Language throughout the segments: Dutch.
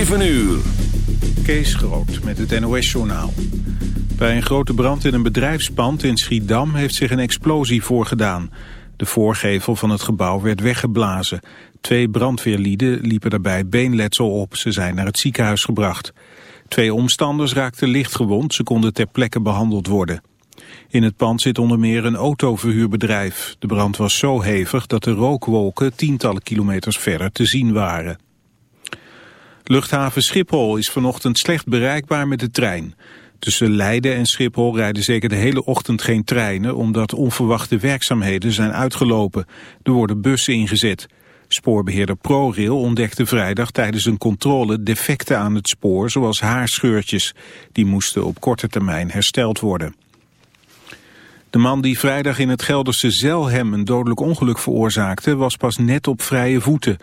7 uur. Kees Groot met het NOS-journaal. Bij een grote brand in een bedrijfspand in Schiedam heeft zich een explosie voorgedaan. De voorgevel van het gebouw werd weggeblazen. Twee brandweerlieden liepen daarbij beenletsel op. Ze zijn naar het ziekenhuis gebracht. Twee omstanders raakten licht gewond. Ze konden ter plekke behandeld worden. In het pand zit onder meer een autoverhuurbedrijf. De brand was zo hevig dat de rookwolken tientallen kilometers verder te zien waren. Luchthaven Schiphol is vanochtend slecht bereikbaar met de trein. Tussen Leiden en Schiphol rijden zeker de hele ochtend geen treinen... omdat onverwachte werkzaamheden zijn uitgelopen. Er worden bussen ingezet. Spoorbeheerder ProRail ontdekte vrijdag tijdens een controle defecten aan het spoor... zoals haarscheurtjes. Die moesten op korte termijn hersteld worden. De man die vrijdag in het Gelderse Zelhem een dodelijk ongeluk veroorzaakte... was pas net op vrije voeten.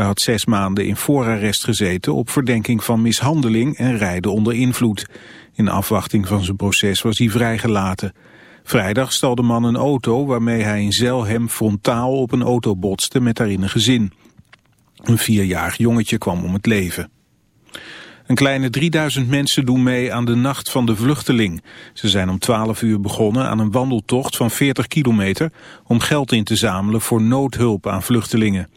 Hij had zes maanden in voorarrest gezeten op verdenking van mishandeling en rijden onder invloed. In afwachting van zijn proces was hij vrijgelaten. Vrijdag stal de man een auto waarmee hij in Zelhem frontaal op een auto botste met daarin een gezin. Een vierjarig jongetje kwam om het leven. Een kleine 3000 mensen doen mee aan de Nacht van de Vluchteling. Ze zijn om 12 uur begonnen aan een wandeltocht van 40 kilometer... om geld in te zamelen voor noodhulp aan vluchtelingen.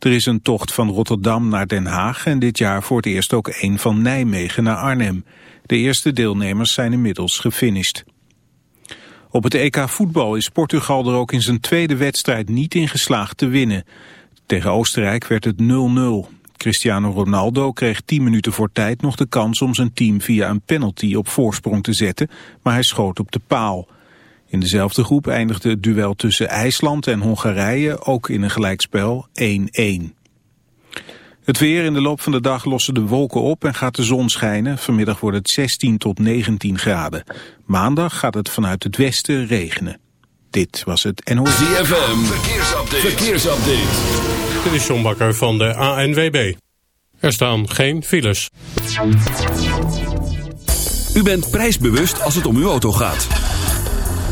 Er is een tocht van Rotterdam naar Den Haag... en dit jaar voor het eerst ook een van Nijmegen naar Arnhem. De eerste deelnemers zijn inmiddels gefinished. Op het EK voetbal is Portugal er ook in zijn tweede wedstrijd niet in geslaagd te winnen. Tegen Oostenrijk werd het 0-0. Cristiano Ronaldo kreeg 10 minuten voor tijd nog de kans om zijn team via een penalty op voorsprong te zetten, maar hij schoot op de paal. In dezelfde groep eindigde het duel tussen IJsland en Hongarije ook in een gelijkspel 1-1. Het weer in de loop van de dag lossen de wolken op en gaat de zon schijnen. Vanmiddag wordt het 16 tot 19 graden. Maandag gaat het vanuit het westen regenen. Dit was het NOS. ZFM, verkeersupdate. verkeersupdate. Dit is John Bakker van de ANWB. Er staan geen files. U bent prijsbewust als het om uw auto gaat.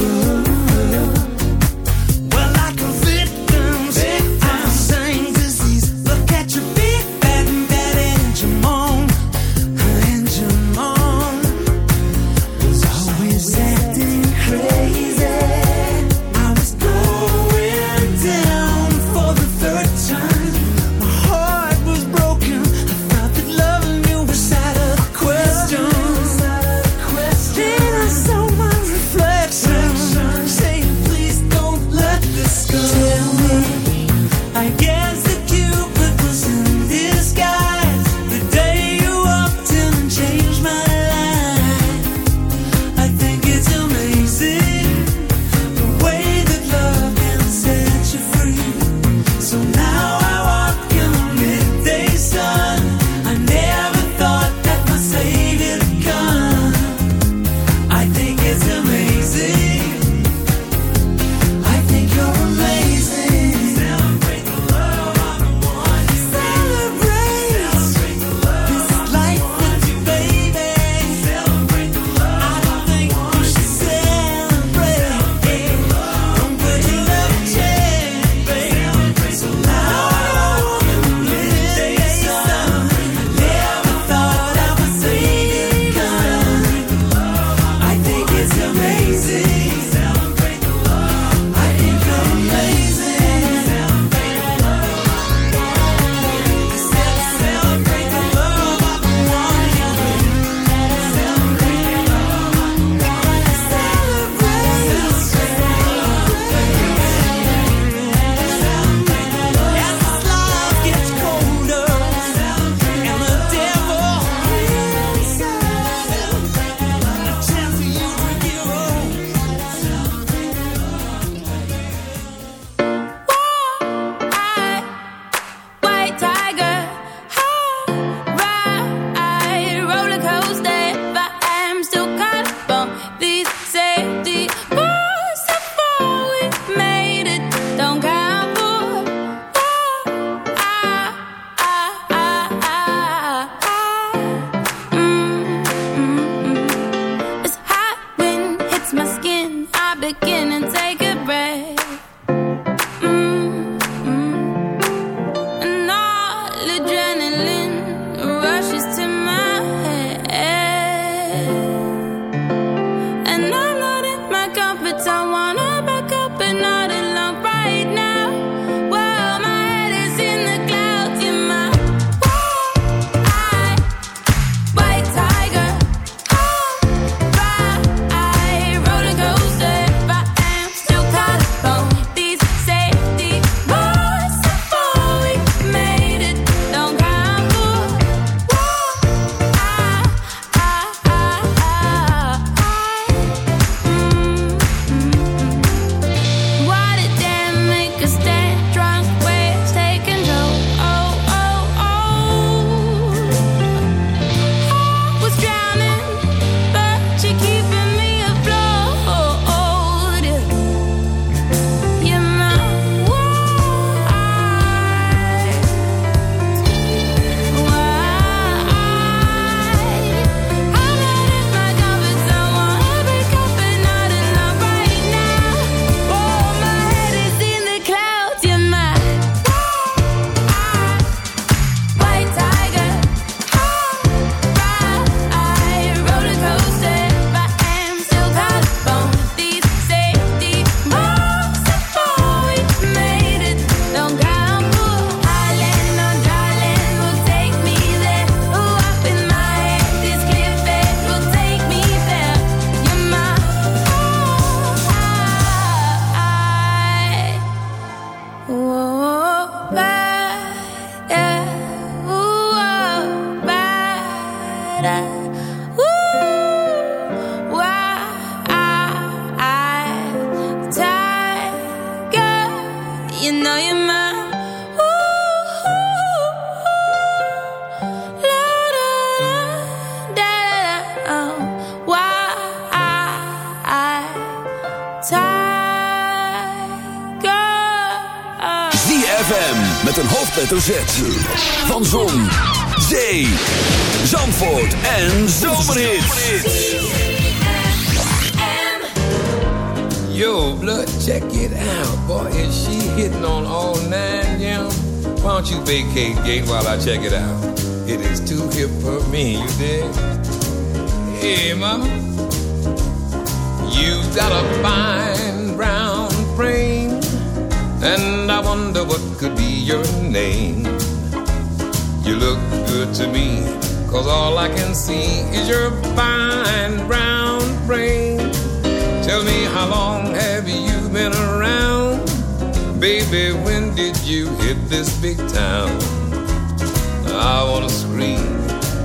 love.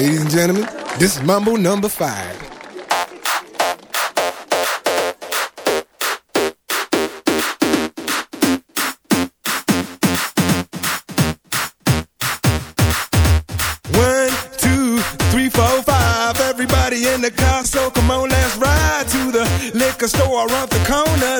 Ladies and gentlemen, this is Mambo number five. Everybody in the car, so come on, let's ride to the liquor store around the corner.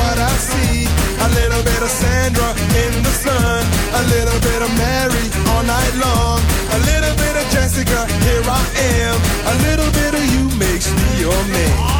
what I see. A little bit of Sandra in the sun, a little bit of Mary all night long, a little bit of Jessica, here I am, a little bit of you makes me your man.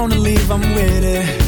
wanna leave, I'm with it.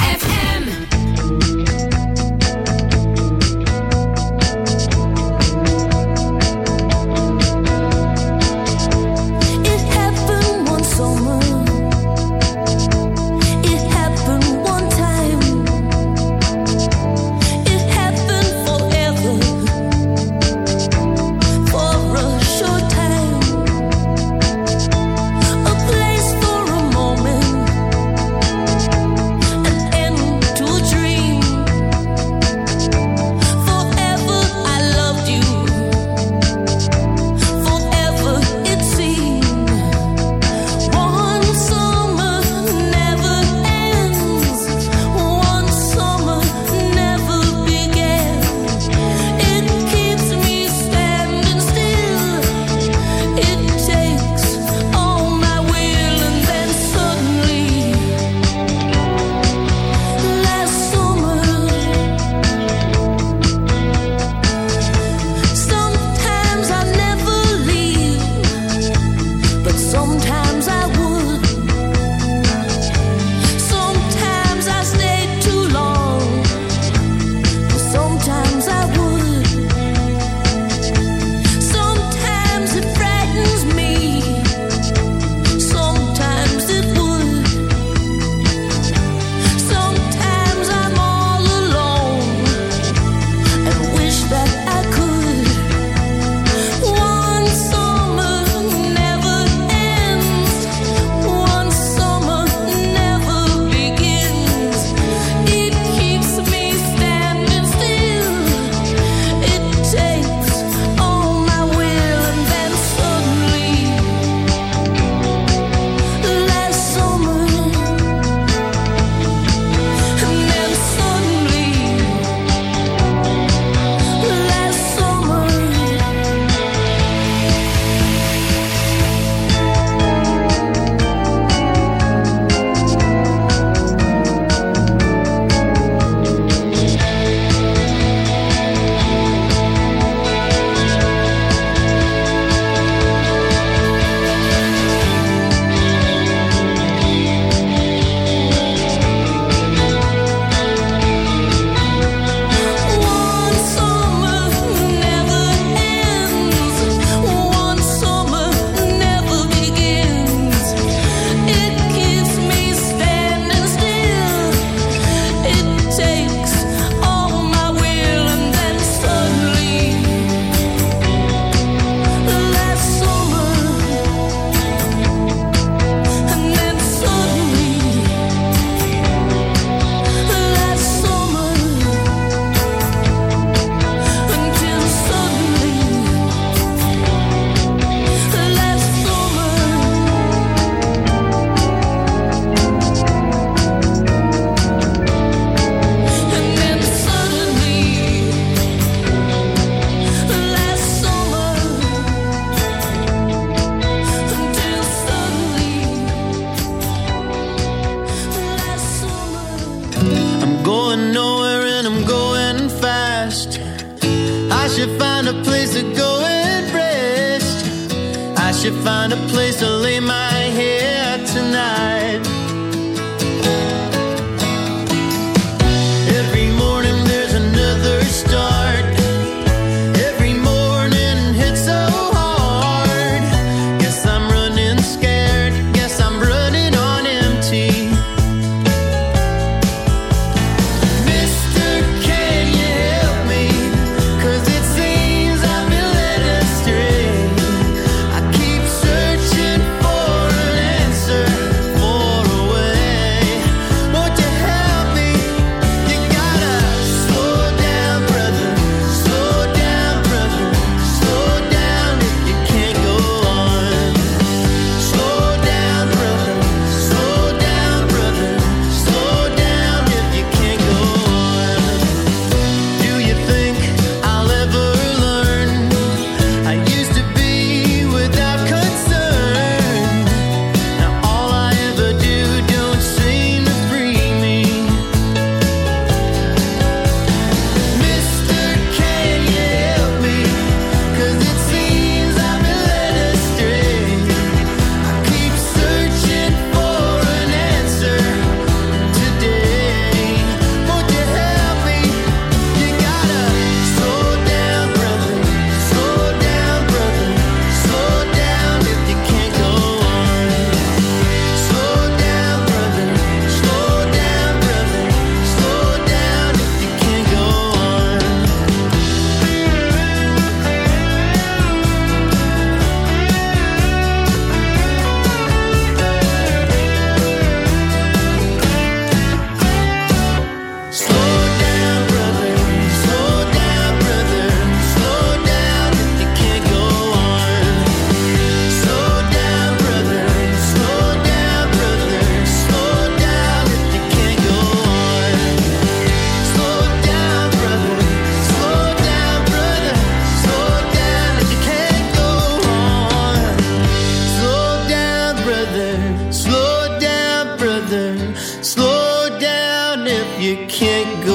can't go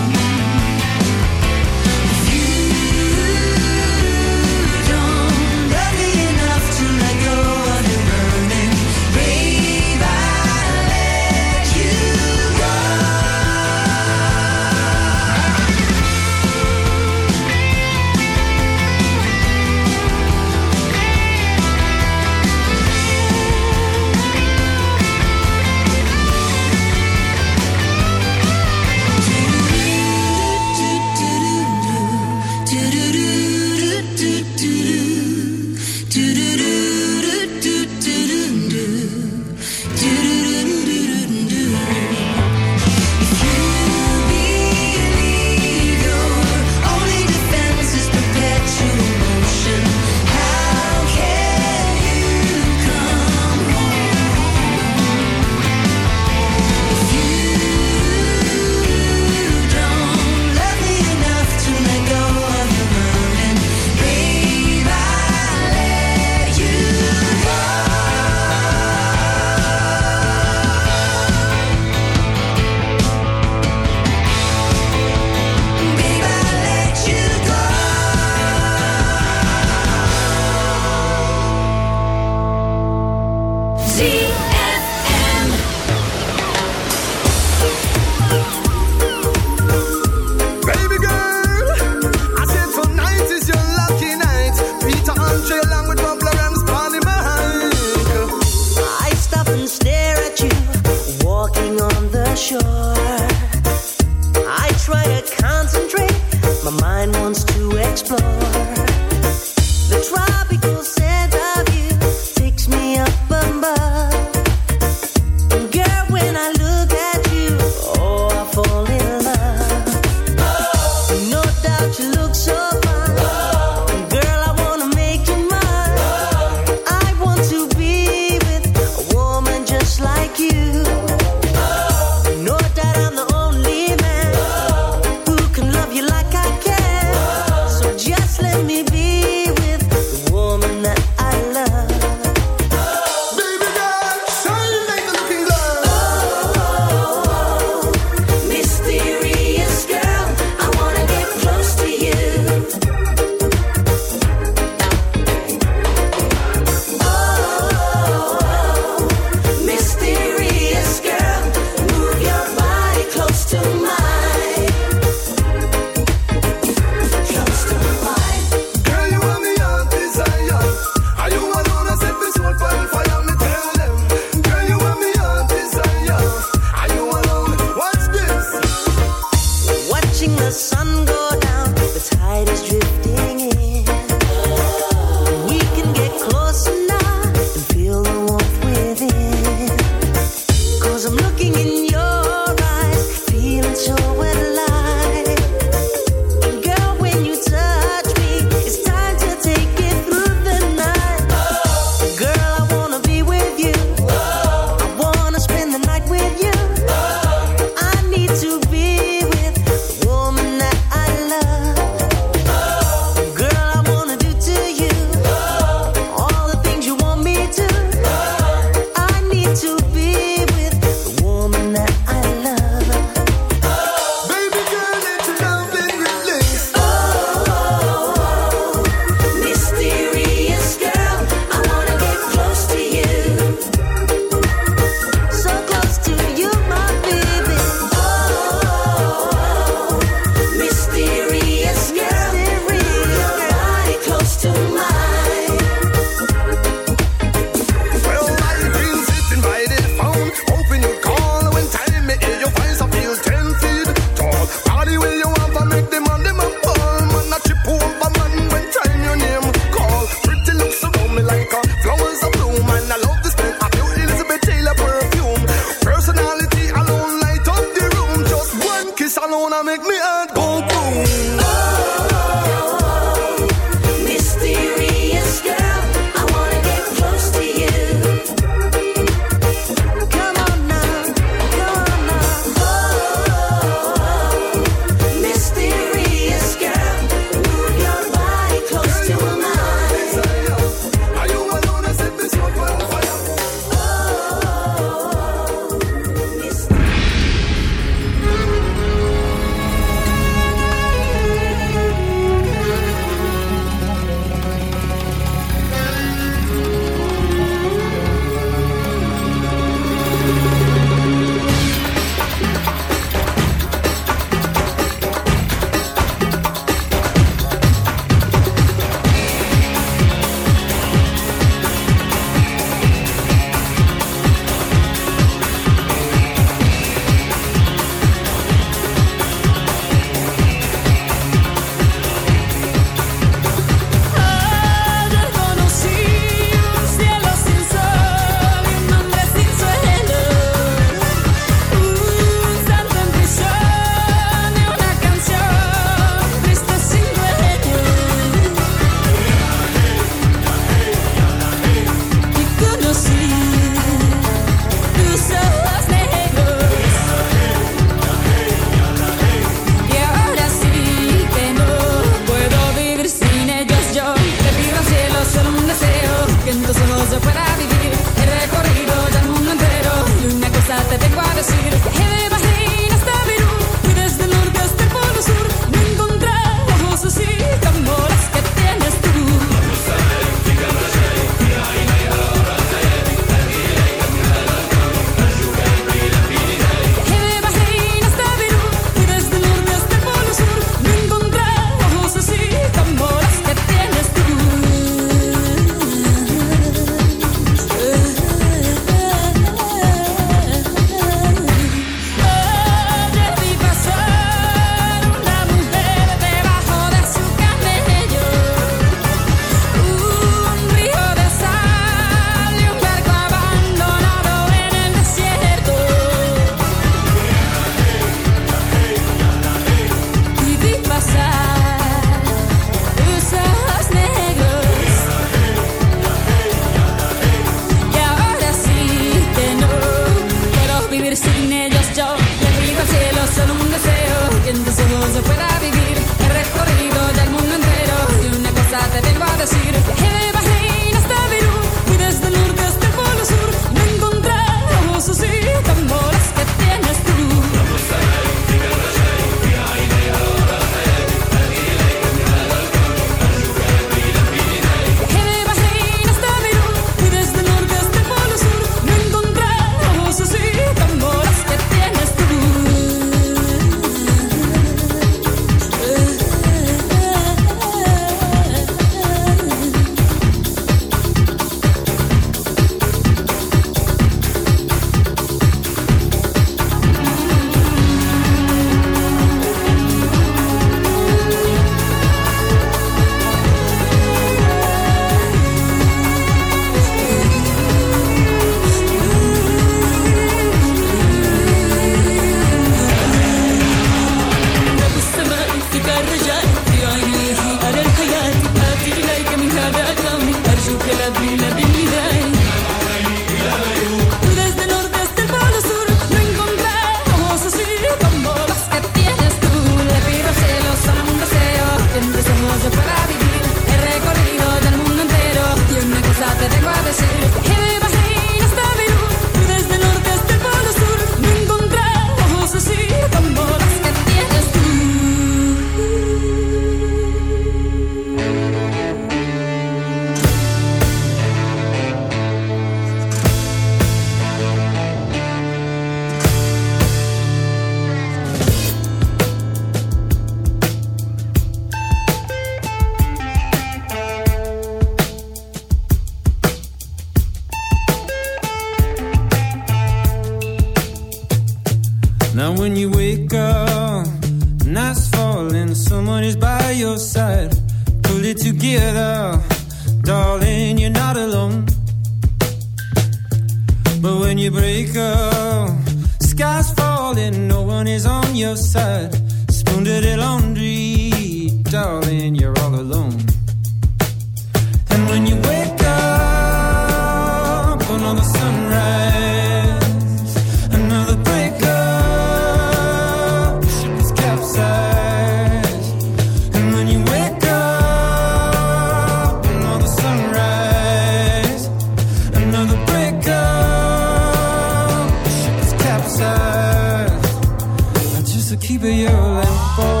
be your lamp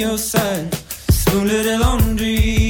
your side. Spoon little laundry.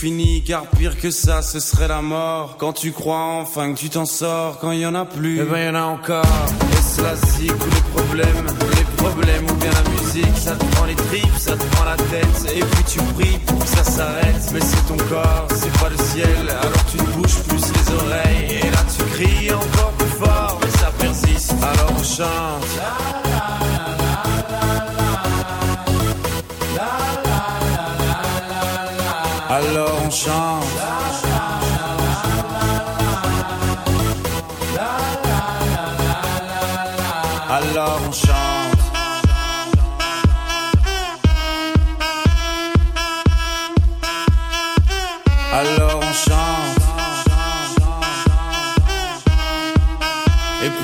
fini car pire que ça ce serait la mort. Quand tu crois enfin que tu t'en sors Quand y en a plus Eh ben y en a encore. Et c'est la zig ou les problèmes Les problèmes ou bien la musique Ça te prend les tripes, ça te prend la tête. Et puis tu pries pour que ça s'arrête. Mais c'est ton corps, c'est pas le ciel. Alors tu ne bouges plus les oreilles. Et là tu cries encore plus fort. Mais ça persiste Alors on chante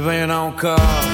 bem eu não corro